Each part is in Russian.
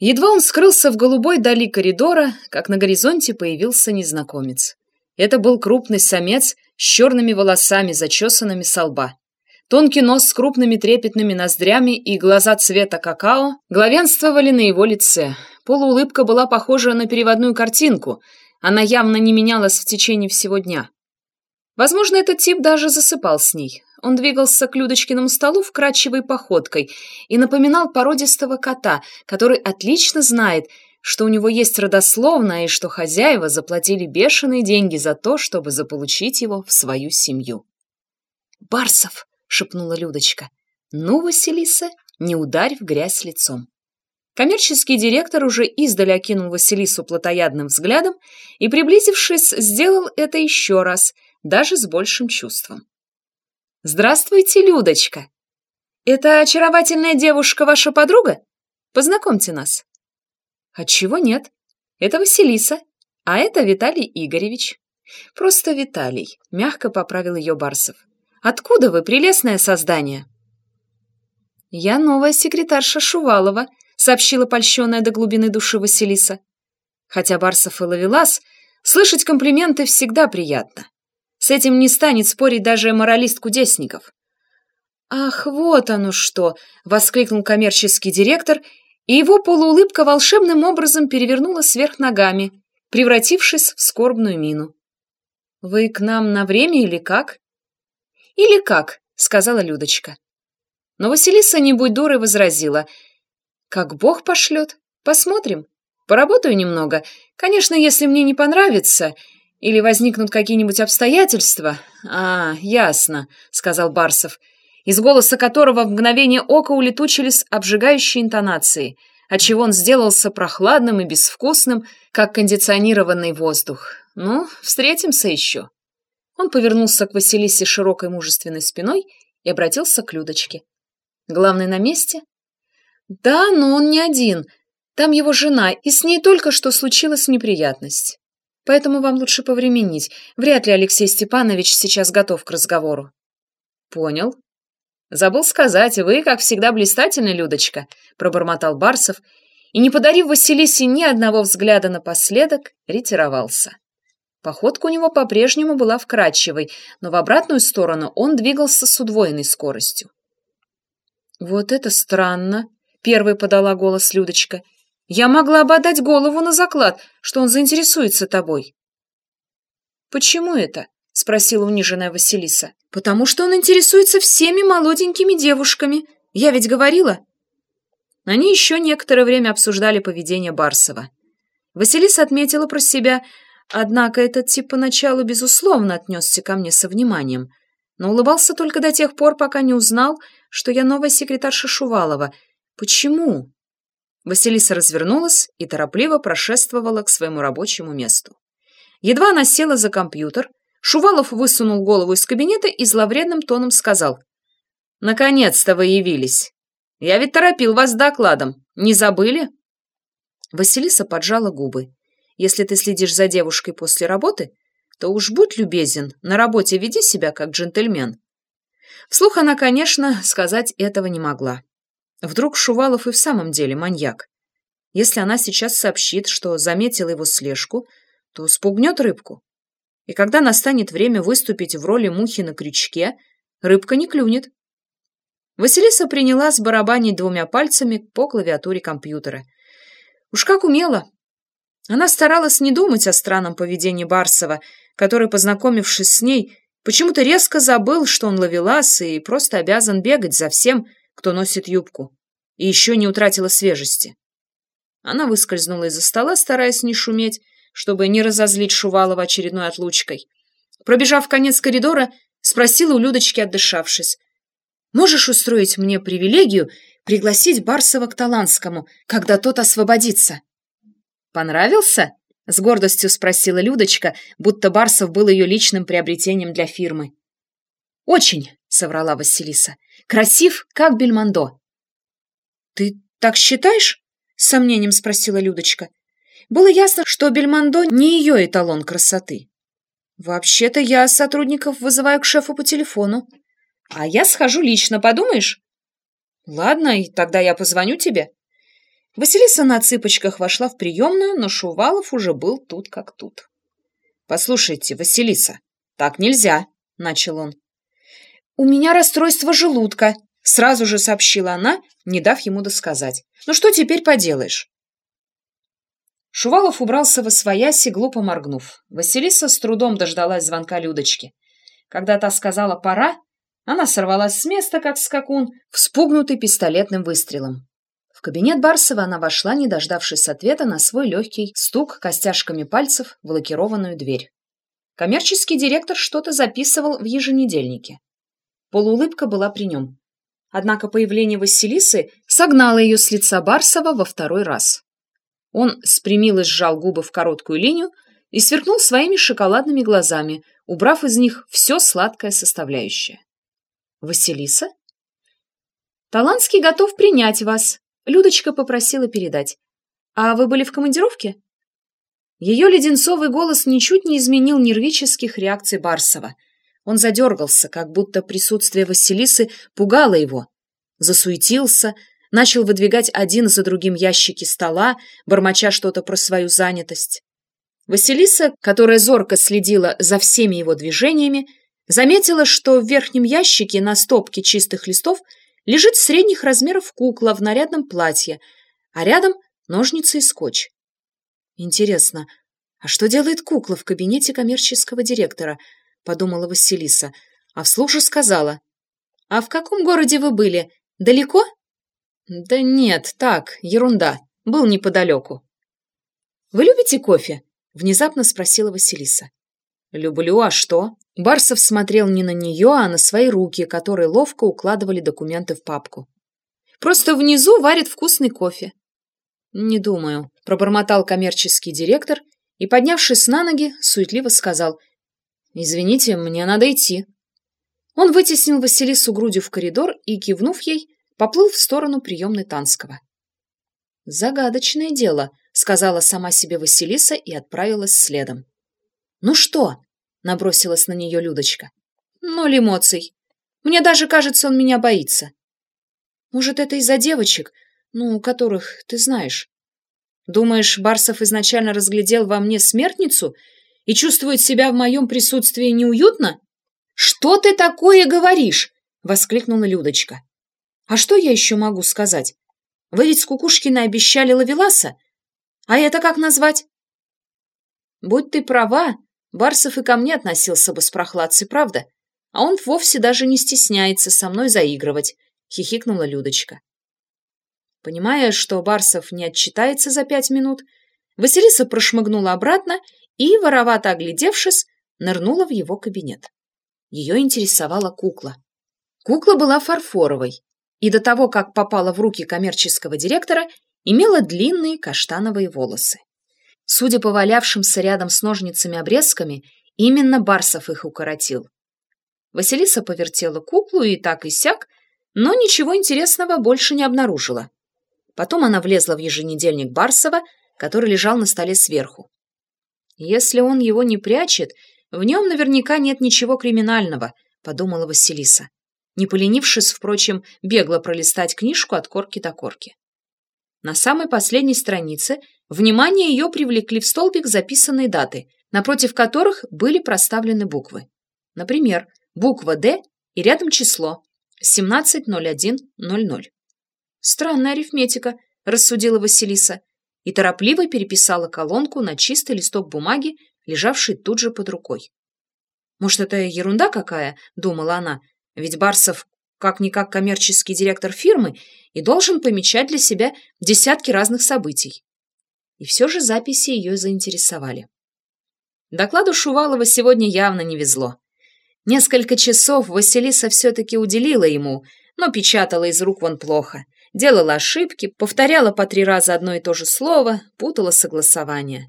Едва он скрылся в голубой дали коридора, как на горизонте появился незнакомец. Это был крупный самец с черными волосами, зачесанными со лба. Тонкий нос с крупными трепетными ноздрями и глаза цвета какао главенствовали на его лице. Полуулыбка была похожа на переводную картинку. Она явно не менялась в течение всего дня. Возможно, этот тип даже засыпал с ней. Он двигался к Людочкиному столу вкрадчивой походкой и напоминал породистого кота, который отлично знает, что у него есть родословная и что хозяева заплатили бешеные деньги за то, чтобы заполучить его в свою семью. «Барсов!» — шепнула Людочка. «Ну, Василиса, не ударь в грязь лицом». Коммерческий директор уже издали окинул Василису плотоядным взглядом и, приблизившись, сделал это еще раз, даже с большим чувством. «Здравствуйте, Людочка! Это очаровательная девушка ваша подруга? Познакомьте нас». «Отчего нет? Это Василиса, а это Виталий Игоревич». «Просто Виталий», — мягко поправил ее Барсов. «Откуда вы, прелестное создание?» «Я новая секретарша Шувалова», — сообщила польщенная до глубины души Василиса. Хотя Барсов и ловелас, слышать комплименты всегда приятно. С этим не станет спорить даже моралист Кудесников. «Ах, вот оно что!» — воскликнул коммерческий директор, и его полуулыбка волшебным образом перевернула сверх ногами, превратившись в скорбную мину. «Вы к нам на время или как?» «Или как?» — сказала Людочка. Но Василиса, не будь дурой, возразила. «Как Бог пошлет. Посмотрим. Поработаю немного. Конечно, если мне не понравится, или возникнут какие-нибудь обстоятельства? А, ясно, сказал Барсов, из голоса которого в мгновение ока улетучились обжигающие интонации, отчего он сделался прохладным и безвкусным, как кондиционированный воздух. Ну, встретимся еще. Он повернулся к Василисе широкой мужественной спиной и обратился к Людочке. Главный на месте? Да, но он не один. Там его жена, и с ней только что случилась неприятность. Поэтому вам лучше повременить. Вряд ли Алексей Степанович сейчас готов к разговору. Понял. Забыл сказать, вы, как всегда, блистательны, Людочка, пробормотал Барсов и, не подарив Василисе ни одного взгляда напоследок, ретировался. Походка у него по-прежнему была вкрадчивой, но в обратную сторону он двигался с удвоенной скоростью. «Вот это странно!» — первой подала голос Людочка — я могла бы отдать голову на заклад, что он заинтересуется тобой. Почему это? спросила униженная Василиса. Потому что он интересуется всеми молоденькими девушками. Я ведь говорила. Они еще некоторое время обсуждали поведение Барсова. Василиса отметила про себя, однако этот тип поначалу, безусловно, отнесся ко мне со вниманием, но улыбался только до тех пор, пока не узнал, что я новая секретарша Шувалова. Почему? Василиса развернулась и торопливо прошествовала к своему рабочему месту. Едва она села за компьютер, Шувалов высунул голову из кабинета и зловредным тоном сказал. «Наконец-то вы явились. Я ведь торопил вас с докладом. Не забыли?» Василиса поджала губы. «Если ты следишь за девушкой после работы, то уж будь любезен, на работе веди себя как джентльмен». Вслух она, конечно, сказать этого не могла. Вдруг Шувалов и в самом деле маньяк. Если она сейчас сообщит, что заметила его слежку, то спугнет рыбку. И когда настанет время выступить в роли мухи на крючке, рыбка не клюнет. Василиса приняла с барабанить двумя пальцами по клавиатуре компьютера. Уж как умела. Она старалась не думать о странном поведении Барсова, который, познакомившись с ней, почему-то резко забыл, что он ловелас и просто обязан бегать за всем, кто носит юбку, и еще не утратила свежести. Она выскользнула из-за стола, стараясь не шуметь, чтобы не разозлить Шувалова очередной отлучкой. Пробежав конец коридора, спросила у Людочки, отдышавшись. «Можешь устроить мне привилегию пригласить Барсова к Таланскому, когда тот освободится?» «Понравился?» — с гордостью спросила Людочка, будто Барсов был ее личным приобретением для фирмы. «Очень», — соврала Василиса. Красив, как Бельмондо. «Ты так считаешь?» — с сомнением спросила Людочка. Было ясно, что Бельмондо не ее эталон красоты. «Вообще-то я сотрудников вызываю к шефу по телефону. А я схожу лично, подумаешь?» «Ладно, и тогда я позвоню тебе». Василиса на цыпочках вошла в приемную, но Шувалов уже был тут как тут. «Послушайте, Василиса, так нельзя», — начал он. «У меня расстройство желудка», — сразу же сообщила она, не дав ему досказать. «Ну что теперь поделаешь?» Шувалов убрался во свояси, глупо моргнув. Василиса с трудом дождалась звонка Людочки. Когда та сказала «пора», она сорвалась с места, как скакун, вспугнутый пистолетным выстрелом. В кабинет Барсова она вошла, не дождавшись ответа на свой легкий стук костяшками пальцев в лакированную дверь. Коммерческий директор что-то записывал в еженедельнике. Полуулыбка была при нем. Однако появление Василисы согнало ее с лица Барсова во второй раз. Он спрямил и сжал губы в короткую линию и сверкнул своими шоколадными глазами, убрав из них все сладкое составляющее. «Василиса?» «Таланский готов принять вас», Людочка попросила передать. «А вы были в командировке?» Ее леденцовый голос ничуть не изменил нервических реакций Барсова. Он задергался, как будто присутствие Василисы пугало его. Засуетился, начал выдвигать один за другим ящики стола, бормоча что-то про свою занятость. Василиса, которая зорко следила за всеми его движениями, заметила, что в верхнем ящике на стопке чистых листов лежит средних размеров кукла в нарядном платье, а рядом ножницы и скотч. Интересно, а что делает кукла в кабинете коммерческого директора? Подумала Василиса, а вслух же сказала. А в каком городе вы были? Далеко? Да нет, так, ерунда. Был неподалеку. Вы любите кофе? Внезапно спросила Василиса. Люблю, а что? Барсов смотрел не на нее, а на свои руки, которые ловко укладывали документы в папку. «Просто внизу варит вкусный кофе». «Не думаю», — пробормотал коммерческий директор и, поднявшись на ноги, суетливо сказал. «Извините, мне надо идти». Он вытеснил Василису грудью в коридор и, кивнув ей, поплыл в сторону приемной Танского. «Загадочное дело», — сказала сама себе Василиса и отправилась следом. «Ну что?» набросилась на нее Людочка. Ноль эмоций. Мне даже кажется, он меня боится. Может, это из-за девочек, ну, которых ты знаешь. Думаешь, Барсов изначально разглядел во мне смертницу и чувствует себя в моем присутствии неуютно? Что ты такое говоришь? Воскликнула Людочка. А что я еще могу сказать? Вы ведь с Кукушкиной обещали Лавеласа? А это как назвать? Будь ты права, Барсов и ко мне относился бы с прохладцей, правда? А он вовсе даже не стесняется со мной заигрывать, — хихикнула Людочка. Понимая, что Барсов не отчитается за пять минут, Василиса прошмыгнула обратно и, воровато оглядевшись, нырнула в его кабинет. Ее интересовала кукла. Кукла была фарфоровой, и до того, как попала в руки коммерческого директора, имела длинные каштановые волосы. Судя по валявшимся рядом с ножницами обрезками, именно Барсов их укоротил. Василиса повертела куклу и так и сяк, но ничего интересного больше не обнаружила. Потом она влезла в еженедельник Барсова, который лежал на столе сверху. «Если он его не прячет, в нем наверняка нет ничего криминального», — подумала Василиса, не поленившись, впрочем, бегло пролистать книжку от корки до корки. На самой последней странице Внимание ее привлекли в столбик записанные даты, напротив которых были проставлены буквы. Например, буква «Д» и рядом число 17.01.00. «Странная арифметика», – рассудила Василиса, и торопливо переписала колонку на чистый листок бумаги, лежавший тут же под рукой. «Может, это ерунда какая?» – думала она, ведь Барсов как-никак коммерческий директор фирмы и должен помечать для себя десятки разных событий. И все же записи ее заинтересовали. Докладу Шувалова сегодня явно не везло. Несколько часов Василиса все-таки уделила ему, но печатала из рук вон плохо. Делала ошибки, повторяла по три раза одно и то же слово, путала согласование.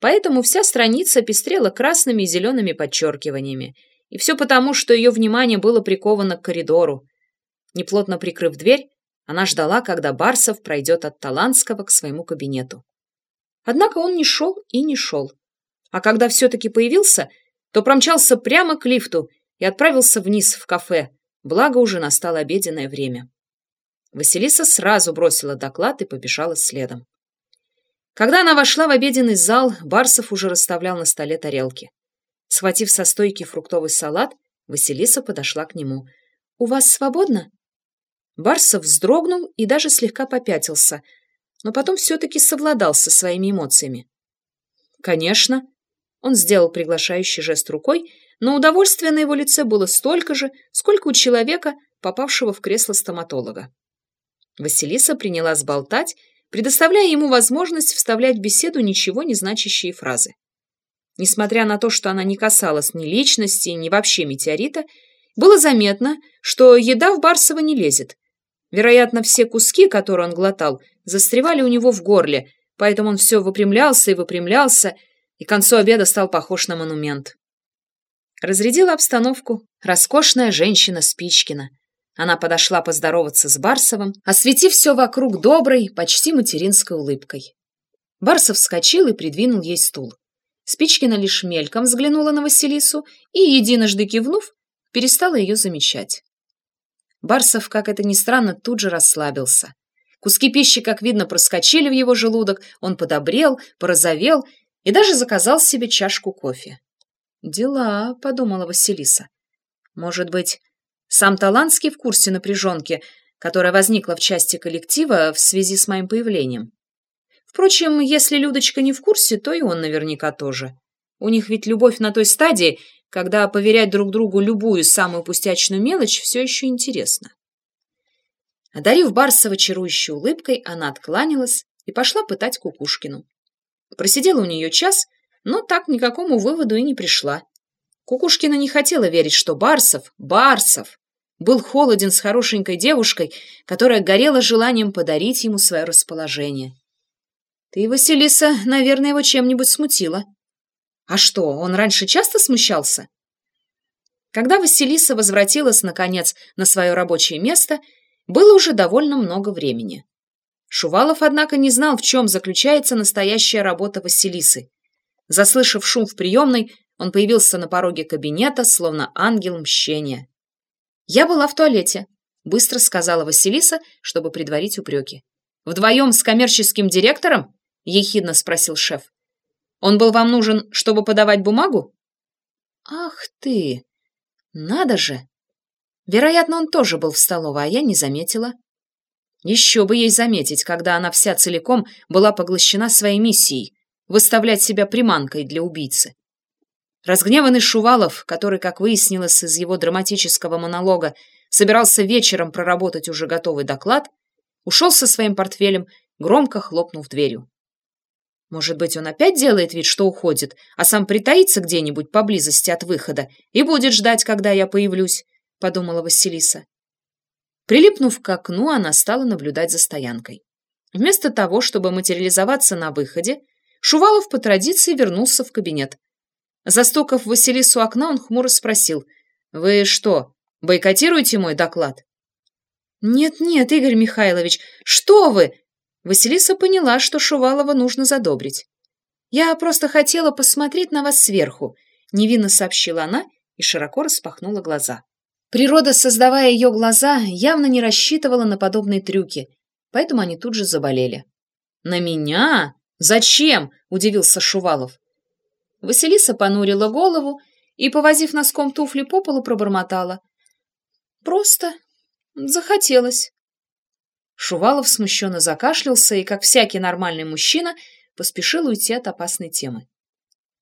Поэтому вся страница пестрела красными и зелеными подчеркиваниями. И все потому, что ее внимание было приковано к коридору. Неплотно прикрыв дверь, она ждала, когда Барсов пройдет от Таланского к своему кабинету. Однако он не шел и не шел. А когда все-таки появился, то промчался прямо к лифту и отправился вниз в кафе, благо уже настало обеденное время. Василиса сразу бросила доклад и побежала следом. Когда она вошла в обеденный зал, Барсов уже расставлял на столе тарелки. Схватив со стойки фруктовый салат, Василиса подошла к нему. «У вас свободно?» Барсов вздрогнул и даже слегка попятился, но потом все-таки совладал со своими эмоциями. «Конечно». Он сделал приглашающий жест рукой, но удовольствия на его лице было столько же, сколько у человека, попавшего в кресло стоматолога. Василиса принялась болтать, предоставляя ему возможность вставлять в беседу ничего не значащие фразы. Несмотря на то, что она не касалась ни личности, ни вообще метеорита, было заметно, что еда в Барсова не лезет. Вероятно, все куски, которые он глотал, застревали у него в горле, поэтому он все выпрямлялся и выпрямлялся, и к концу обеда стал похож на монумент. Разрядила обстановку роскошная женщина Спичкина. Она подошла поздороваться с Барсовым, осветив все вокруг доброй, почти материнской улыбкой. Барсов вскочил и придвинул ей стул. Спичкина лишь мельком взглянула на Василису и, единожды кивнув, перестала ее замечать. Барсов, как это ни странно, тут же расслабился. Куски пищи, как видно, проскочили в его желудок, он подобрел, порозовел и даже заказал себе чашку кофе. «Дела», — подумала Василиса. «Может быть, сам Таланский в курсе напряженки, которая возникла в части коллектива в связи с моим появлением?» Впрочем, если Людочка не в курсе, то и он наверняка тоже. У них ведь любовь на той стадии, когда поверять друг другу любую самую пустячную мелочь все еще интересно. Одарив Барсова чарующей улыбкой, она откланялась и пошла пытать Кукушкину. Просидела у нее час, но так к никакому выводу и не пришла. Кукушкина не хотела верить, что Барсов, Барсов, был холоден с хорошенькой девушкой, которая горела желанием подарить ему свое расположение. Ты, Василиса, наверное, его чем-нибудь смутила. А что, он раньше часто смущался? Когда Василиса возвратилась, наконец, на свое рабочее место, было уже довольно много времени. Шувалов, однако, не знал, в чем заключается настоящая работа Василисы. Заслышав шум в приемной, он появился на пороге кабинета, словно ангел мщения. «Я была в туалете», — быстро сказала Василиса, чтобы предварить упреки. «Вдвоем с коммерческим директором?» ехидно спросил шеф. Он был вам нужен, чтобы подавать бумагу? Ах ты! Надо же! Вероятно, он тоже был в столовой, а я не заметила. Еще бы ей заметить, когда она вся целиком была поглощена своей миссией — выставлять себя приманкой для убийцы. Разгневанный Шувалов, который, как выяснилось из его драматического монолога, собирался вечером проработать уже готовый доклад, ушел со своим портфелем, громко хлопнув дверью. Может быть, он опять делает вид, что уходит, а сам притаится где-нибудь поблизости от выхода и будет ждать, когда я появлюсь, — подумала Василиса. Прилипнув к окну, она стала наблюдать за стоянкой. Вместо того, чтобы материализоваться на выходе, Шувалов по традиции вернулся в кабинет. Застукав Василису окна, он хмуро спросил, «Вы что, бойкотируете мой доклад?» «Нет-нет, Игорь Михайлович, что вы!» Василиса поняла, что Шувалова нужно задобрить. «Я просто хотела посмотреть на вас сверху», — невинно сообщила она и широко распахнула глаза. Природа, создавая ее глаза, явно не рассчитывала на подобные трюки, поэтому они тут же заболели. «На меня? Зачем?» — удивился Шувалов. Василиса понурила голову и, повозив носком туфли по полу, пробормотала. «Просто захотелось». Шувалов смущенно закашлялся и, как всякий нормальный мужчина, поспешил уйти от опасной темы.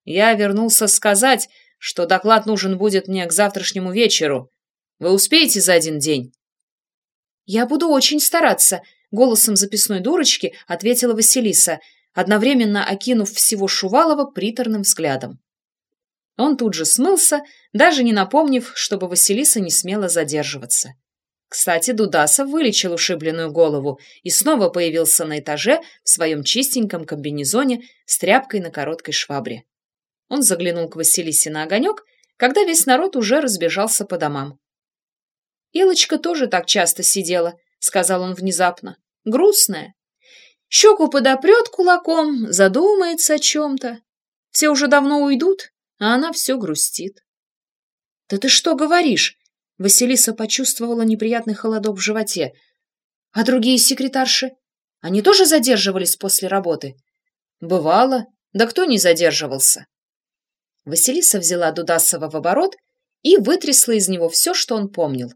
«Я вернулся сказать, что доклад нужен будет мне к завтрашнему вечеру. Вы успеете за один день?» «Я буду очень стараться», — голосом записной дурочки ответила Василиса, одновременно окинув всего Шувалова приторным взглядом. Он тут же смылся, даже не напомнив, чтобы Василиса не смела задерживаться. Кстати, Дудасов вылечил ушибленную голову и снова появился на этаже в своем чистеньком комбинезоне с тряпкой на короткой швабре. Он заглянул к Василисе на огонек, когда весь народ уже разбежался по домам. «Илочка тоже так часто сидела», — сказал он внезапно. «Грустная. Щеку подопрет кулаком, задумается о чем-то. Все уже давно уйдут, а она все грустит». «Да ты что говоришь?» Василиса почувствовала неприятный холодок в животе. А другие секретарши? Они тоже задерживались после работы? Бывало. Да кто не задерживался? Василиса взяла Дудасова в оборот и вытрясла из него все, что он помнил.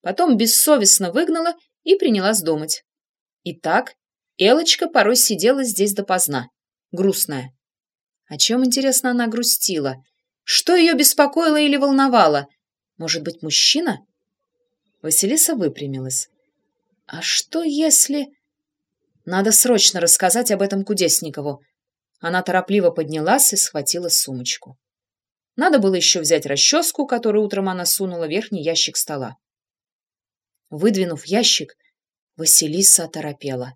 Потом бессовестно выгнала и принялась думать. Итак, Элочка порой сидела здесь допоздна, грустная. О чем, интересно, она грустила? Что ее беспокоило или волновало? Может быть, мужчина? Василиса выпрямилась. А что если... Надо срочно рассказать об этом Кудесникову. Она торопливо поднялась и схватила сумочку. Надо было еще взять расческу, которую утром она сунула в верхний ящик стола. Выдвинув ящик, Василиса оторопела.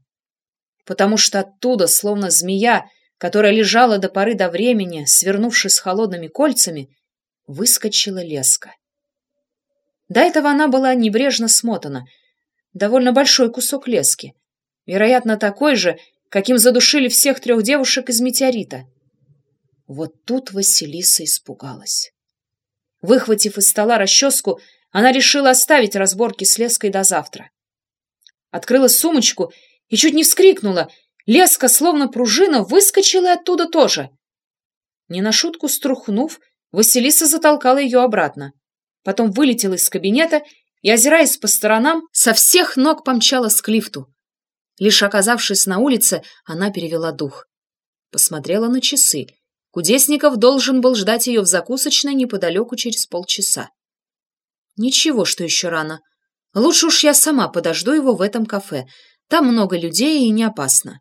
Потому что оттуда, словно змея, которая лежала до поры до времени, свернувшись холодными кольцами, выскочила леска. До этого она была небрежно смотана. Довольно большой кусок лески. Вероятно, такой же, каким задушили всех трех девушек из метеорита. Вот тут Василиса испугалась. Выхватив из стола расческу, она решила оставить разборки с леской до завтра. Открыла сумочку и чуть не вскрикнула. Леска, словно пружина, выскочила оттуда тоже. Не на шутку струхнув, Василиса затолкала ее обратно. Потом вылетела из кабинета и, озираясь по сторонам, со всех ног помчалась к лифту. Лишь оказавшись на улице, она перевела дух. Посмотрела на часы. Кудесников должен был ждать ее в закусочной неподалеку через полчаса. Ничего, что еще рано. Лучше уж я сама подожду его в этом кафе. Там много людей и не опасно.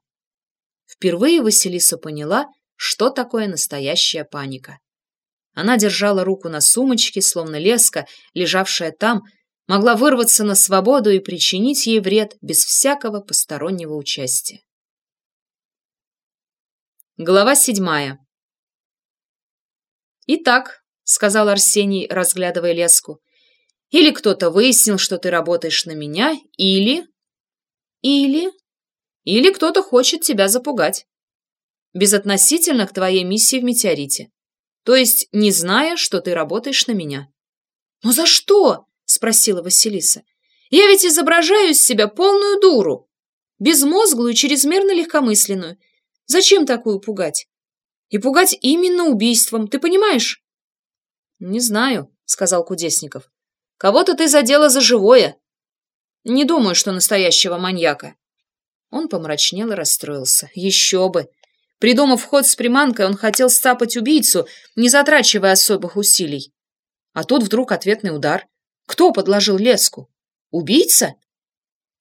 Впервые Василиса поняла, что такое настоящая паника. Она держала руку на сумочке, словно леска, лежавшая там, могла вырваться на свободу и причинить ей вред без всякого постороннего участия. Глава седьмая «Итак», — сказал Арсений, разглядывая леску, — «или кто-то выяснил, что ты работаешь на меня, или...» «Или...» «Или кто-то хочет тебя запугать. Безотносительно к твоей миссии в Метеорите. То есть не зная, что ты работаешь на меня». «Но за что?» — спросила Василиса. «Я ведь изображаю из себя полную дуру, безмозглую чрезмерно легкомысленную. Зачем такую пугать? И пугать именно убийством, ты понимаешь?» «Не знаю», — сказал Кудесников. «Кого-то ты задела за живое. Не думаю, что настоящего маньяка». Он помрачнел и расстроился. «Еще бы! Придумав ход с приманкой, он хотел стапать убийцу, не затрачивая особых усилий. А тут вдруг ответный удар. Кто подложил леску? Убийца?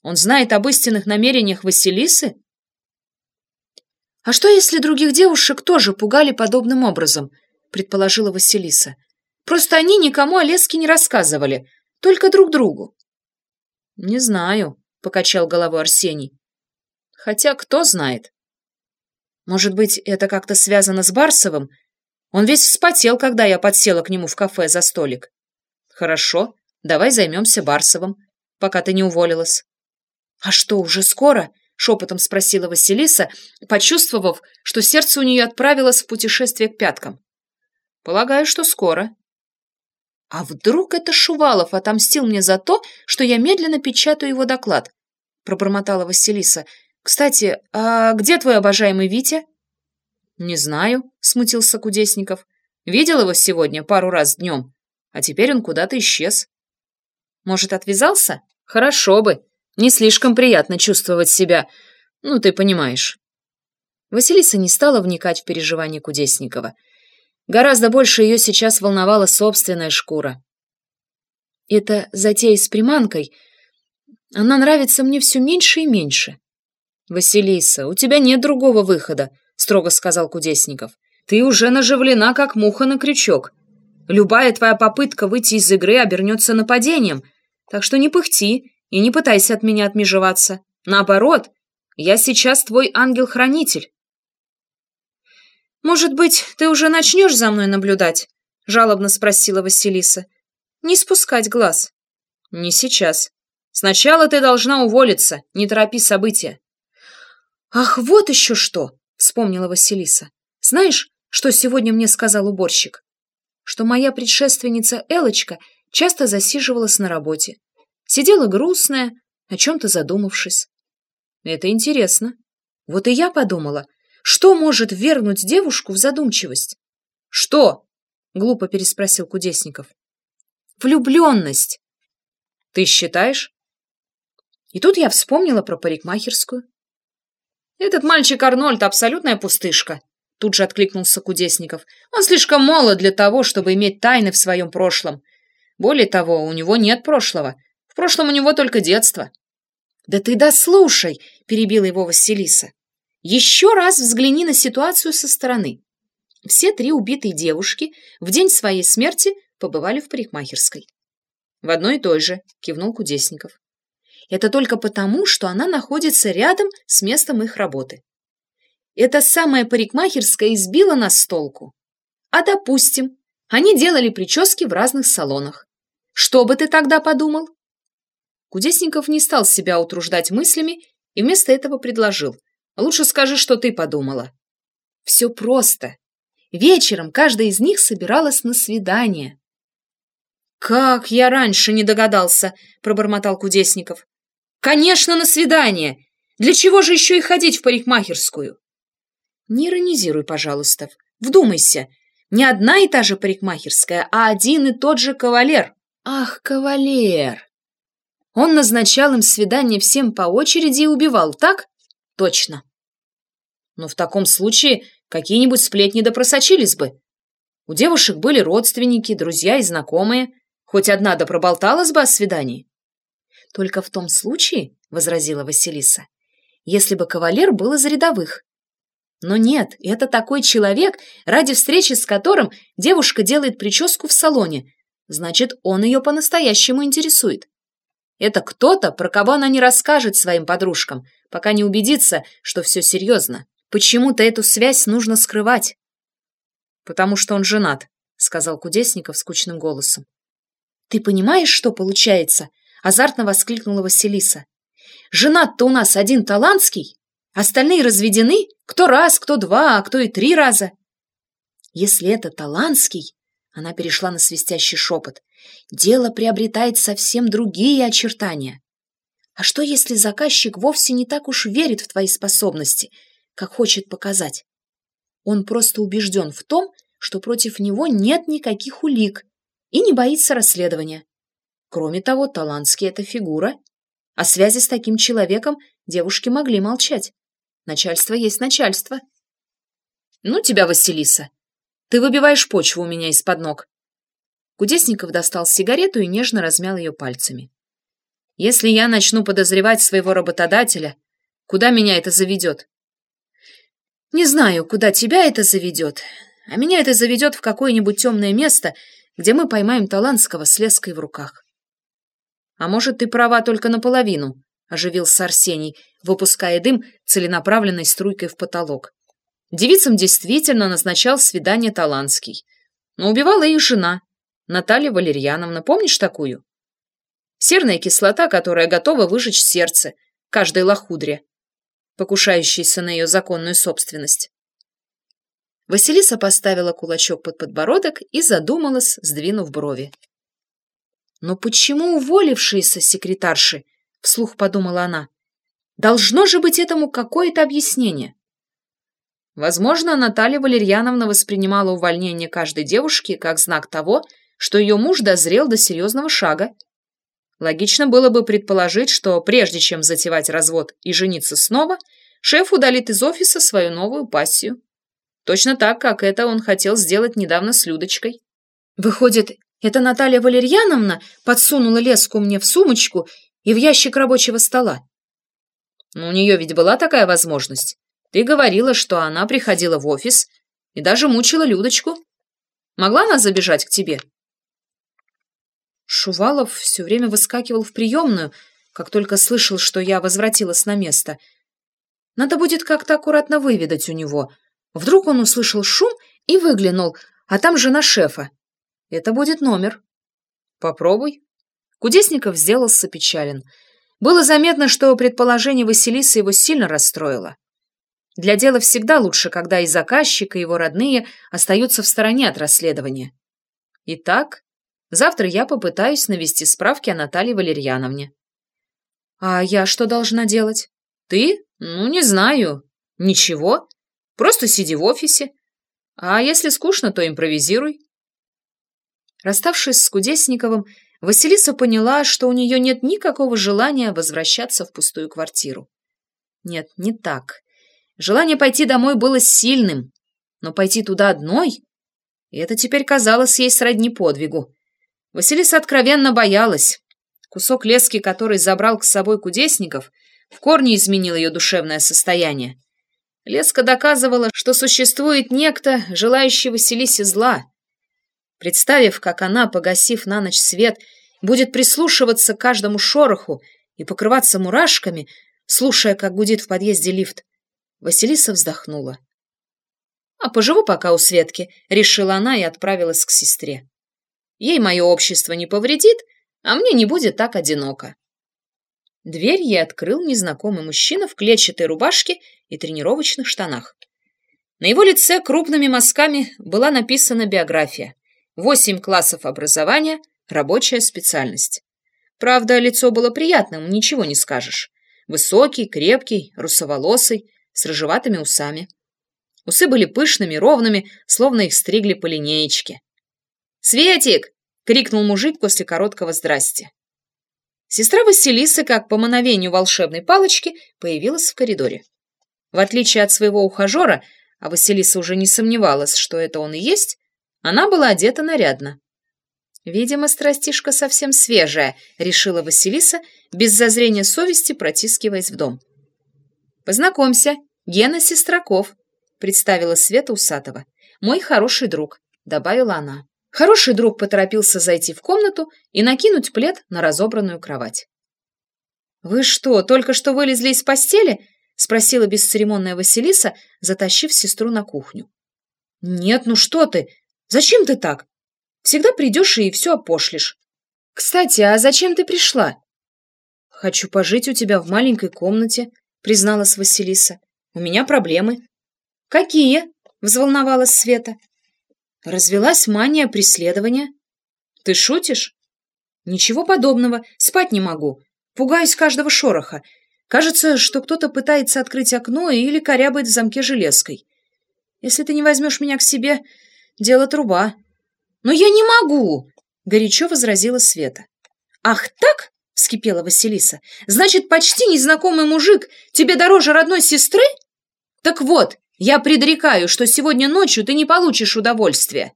Он знает об истинных намерениях Василисы? А что, если других девушек тоже пугали подобным образом? Предположила Василиса. Просто они никому о леске не рассказывали, только друг другу. Не знаю, покачал головой Арсений. Хотя кто знает? Может быть, это как-то связано с Барсовым? Он весь вспотел, когда я подсела к нему в кафе за столик. Хорошо, давай займемся Барсовым, пока ты не уволилась. А что, уже скоро? Шепотом спросила Василиса, почувствовав, что сердце у нее отправилось в путешествие к пяткам. Полагаю, что скоро. А вдруг это Шувалов отомстил мне за то, что я медленно печатаю его доклад? Пробормотала Василиса, «Кстати, а где твой обожаемый Витя?» «Не знаю», — смутился Кудесников. «Видел его сегодня пару раз днем, а теперь он куда-то исчез». «Может, отвязался? Хорошо бы. Не слишком приятно чувствовать себя. Ну, ты понимаешь». Василиса не стала вникать в переживания Кудесникова. Гораздо больше ее сейчас волновала собственная шкура. «Эта затея с приманкой, она нравится мне все меньше и меньше. «Василиса, у тебя нет другого выхода», — строго сказал Кудесников. «Ты уже наживлена, как муха на крючок. Любая твоя попытка выйти из игры обернется нападением, так что не пыхти и не пытайся от меня отмежеваться. Наоборот, я сейчас твой ангел-хранитель». «Может быть, ты уже начнешь за мной наблюдать?» — жалобно спросила Василиса. «Не спускать глаз». «Не сейчас. Сначала ты должна уволиться, не торопи события». «Ах, вот еще что!» — вспомнила Василиса. «Знаешь, что сегодня мне сказал уборщик? Что моя предшественница Элочка часто засиживалась на работе. Сидела грустная, о чем-то задумавшись. Это интересно. Вот и я подумала, что может вернуть девушку в задумчивость? Что? Глупо переспросил Кудесников. Влюбленность. Ты считаешь? И тут я вспомнила про парикмахерскую. Этот мальчик Арнольд абсолютная пустышка. Тут же откликнулся Кудесников. Он слишком молод для того, чтобы иметь тайны в своем прошлом. Более того, у него нет прошлого. В прошлом у него только детство. «Да ты дослушай!» — перебила его Василиса. «Еще раз взгляни на ситуацию со стороны. Все три убитые девушки в день своей смерти побывали в парикмахерской. В одной и той же, кивнул Кудесников. Это только потому, что она находится рядом с местом их работы. Эта самая парикмахерская избила нас с толку. А допустим, они делали прически в разных салонах. Что бы ты тогда подумал? Кудесников не стал себя утруждать мыслями и вместо этого предложил. Лучше скажи, что ты подумала. Все просто. Вечером каждая из них собиралась на свидание. «Как я раньше не догадался!» — пробормотал Кудесников. «Конечно, на свидание! Для чего же еще и ходить в парикмахерскую?» «Не иронизируй, пожалуйста. Вдумайся. Не одна и та же парикмахерская, а один и тот же кавалер». «Ах, кавалер!» Он назначал им свидание всем по очереди и убивал, так? Точно. Но в таком случае какие-нибудь сплетни да просочились бы. У девушек были родственники, друзья и знакомые. Хоть одна да проболталась бы о свидании. Только в том случае, — возразила Василиса, — если бы кавалер был из рядовых. Но нет, это такой человек, ради встречи с которым девушка делает прическу в салоне. Значит, он ее по-настоящему интересует. Это кто-то, про кого она не расскажет своим подружкам, пока не убедится, что все серьезно. Почему-то эту связь нужно скрывать. «Потому что он женат», — сказал Кудесников скучным голосом. «Ты понимаешь, что получается?» — азартно воскликнула Василиса. «Женат-то у нас один талантский, остальные разведены, кто раз, кто два, а кто и три раза». «Если это талантский», — она перешла на свистящий шепот, дело приобретает совсем другие очертания. А что, если заказчик вовсе не так уж верит в твои способности, как хочет показать? Он просто убежден в том, что против него нет никаких улик, и не боится расследования. Кроме того, Талантский — это фигура. О связи с таким человеком девушки могли молчать. Начальство есть начальство. Ну тебя, Василиса, ты выбиваешь почву у меня из-под ног. Кудесников достал сигарету и нежно размял ее пальцами. Если я начну подозревать своего работодателя, куда меня это заведет? Не знаю, куда тебя это заведет, а меня это заведет в какое-нибудь темное место, где мы поймаем Таланского с леской в руках. А может, ты права только наполовину, оживился Арсений, выпуская дым целенаправленной струйкой в потолок. Девицам действительно назначал свидание Таланский, но убивала их жена, Наталья Валерьяновна, помнишь такую? Серная кислота, которая готова выжечь сердце каждой лохудре, покушающейся на ее законную собственность. Василиса поставила кулачок под подбородок и задумалась, сдвинув брови. «Но почему уволившиеся секретарши?» — вслух подумала она. «Должно же быть этому какое-то объяснение». Возможно, Наталья Валерьяновна воспринимала увольнение каждой девушки как знак того, что ее муж дозрел до серьезного шага. Логично было бы предположить, что прежде чем затевать развод и жениться снова, шеф удалит из офиса свою новую пассию. Точно так, как это он хотел сделать недавно с Людочкой. Выходит, это Наталья Валерьяновна подсунула леску мне в сумочку и в ящик рабочего стола. Но у нее ведь была такая возможность. Ты говорила, что она приходила в офис и даже мучила Людочку. Могла она забежать к тебе? Шувалов все время выскакивал в приемную, как только слышал, что я возвратилась на место. Надо будет как-то аккуратно выведать у него — Вдруг он услышал шум и выглянул, а там жена шефа. Это будет номер. Попробуй. Кудесников сделался печален. Было заметно, что предположение Василисы его сильно расстроило. Для дела всегда лучше, когда и заказчик, и его родные остаются в стороне от расследования. Итак, завтра я попытаюсь навести справки о Наталье Валерьяновне. А я что должна делать? Ты? Ну, не знаю. Ничего. Просто сиди в офисе. А если скучно, то импровизируй. Расставшись с Кудесниковым, Василиса поняла, что у нее нет никакого желания возвращаться в пустую квартиру. Нет, не так. Желание пойти домой было сильным, но пойти туда одной, это теперь казалось ей сродни подвигу. Василиса откровенно боялась. Кусок лески, который забрал к собой Кудесников, в корне изменил ее душевное состояние. Леска доказывала, что существует некто, желающий Василисе зла. Представив, как она, погасив на ночь свет, будет прислушиваться к каждому шороху и покрываться мурашками, слушая, как гудит в подъезде лифт, Василиса вздохнула. «А поживу пока у Светки», — решила она и отправилась к сестре. «Ей мое общество не повредит, а мне не будет так одиноко». Дверь ей открыл незнакомый мужчина в клетчатой рубашке и тренировочных штанах. На его лице крупными мазками была написана биография. Восемь классов образования, рабочая специальность. Правда, лицо было приятным, ничего не скажешь. Высокий, крепкий, русоволосый, с рыжеватыми усами. Усы были пышными, ровными, словно их стригли по линеечке. «Светик!» — крикнул мужик после короткого «здрасте». Сестра Василиса, как по мановению волшебной палочки, появилась в коридоре. В отличие от своего ухажера, а Василиса уже не сомневалась, что это он и есть, она была одета нарядно. «Видимо, страстишка совсем свежая», — решила Василиса, без зазрения совести протискиваясь в дом. «Познакомься, Гена Сестраков», — представила Света Усатова. «Мой хороший друг», — добавила она. Хороший друг поторопился зайти в комнату и накинуть плед на разобранную кровать. «Вы что, только что вылезли из постели?» — спросила бесцеремонная Василиса, затащив сестру на кухню. «Нет, ну что ты! Зачем ты так? Всегда придешь и все опошлишь. Кстати, а зачем ты пришла?» «Хочу пожить у тебя в маленькой комнате», — призналась Василиса. «У меня проблемы». «Какие?» — взволновалась Света. «Развелась мания преследования». «Ты шутишь?» «Ничего подобного. Спать не могу. Пугаюсь каждого шороха. Кажется, что кто-то пытается открыть окно или корябает в замке железкой. Если ты не возьмешь меня к себе, дело труба». «Но я не могу!» — горячо возразила Света. «Ах так?» — вскипела Василиса. «Значит, почти незнакомый мужик тебе дороже родной сестры? Так вот, я предрекаю, что сегодня ночью ты не получишь удовольствия.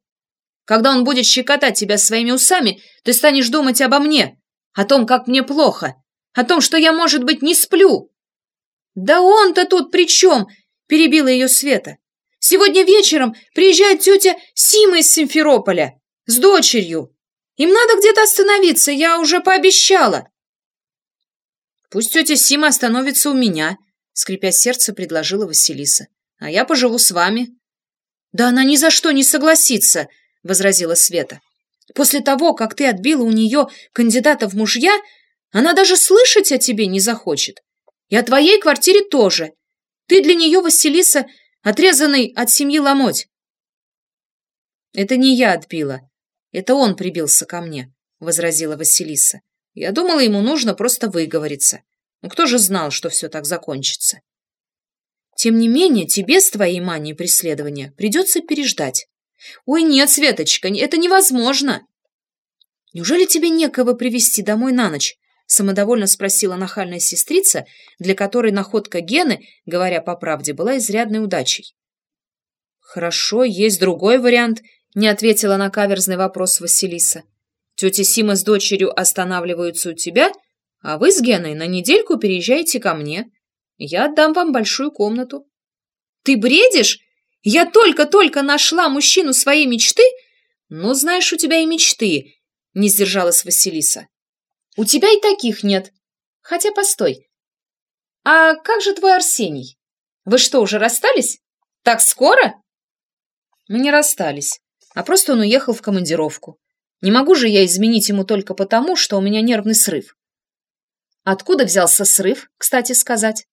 Когда он будет щекотать тебя своими усами, ты станешь думать обо мне, о том, как мне плохо, о том, что я, может быть, не сплю». «Да он-то тут при чем?» — перебила ее Света. «Сегодня вечером приезжает тетя Сима из Симферополя с дочерью. Им надо где-то остановиться, я уже пообещала. Пусть тетя Сима остановится у меня, скрипя сердце, предложила Василиса. А я поживу с вами. Да она ни за что не согласится, возразила Света. После того, как ты отбила у нее кандидата в мужья, она даже слышать о тебе не захочет. И о твоей квартире тоже. Ты для нее, Василиса, отрезанный от семьи ломоть. Это не я отбила, это он прибился ко мне, возразила Василиса. Я думала, ему нужно просто выговориться. Ну кто же знал, что все так закончится? Тем не менее, тебе с твоей манией преследования придется переждать. Ой, нет, Светочка, это невозможно. Неужели тебе некого привести домой на ночь? Самодовольно спросила нахальная сестрица, для которой находка Гены, говоря по правде, была изрядной удачей. Хорошо, есть другой вариант, не ответила на каверзный вопрос Василиса. Тетя Сима с дочерью останавливаются у тебя, а вы с Геной на недельку переезжаете ко мне. Я отдам вам большую комнату. Ты бредишь? Я только-только нашла мужчину своей мечты? Ну, знаешь, у тебя и мечты, не сдержалась Василиса. У тебя и таких нет. Хотя, постой. А как же твой Арсений? Вы что, уже расстались? Так скоро? Мы не расстались а просто он уехал в командировку. Не могу же я изменить ему только потому, что у меня нервный срыв. Откуда взялся срыв, кстати сказать?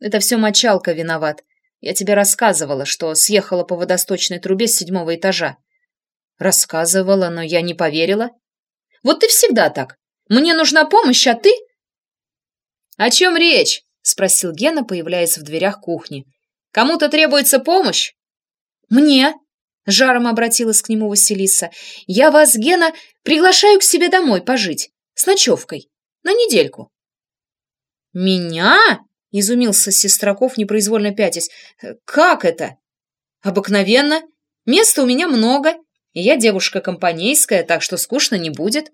Это все мочалка виноват. Я тебе рассказывала, что съехала по водосточной трубе с седьмого этажа. Рассказывала, но я не поверила. Вот ты всегда так. Мне нужна помощь, а ты... «О чем речь?» — спросил Гена, появляясь в дверях кухни. «Кому-то требуется помощь?» «Мне!» — жаром обратилась к нему Василиса. «Я вас, Гена, приглашаю к себе домой пожить. С ночевкой. На недельку». «Меня?» — изумился Сестраков, непроизвольно пятясь. «Как это?» «Обыкновенно. Места у меня много, и я девушка компанейская, так что скучно не будет».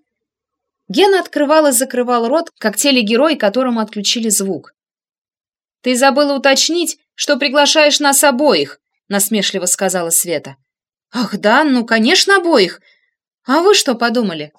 Гена открывал и закрывал рот, как телегерой, которому отключили звук. «Ты забыла уточнить, что приглашаешь нас обоих», — насмешливо сказала Света. «Ах да, ну, конечно, обоих. А вы что подумали?»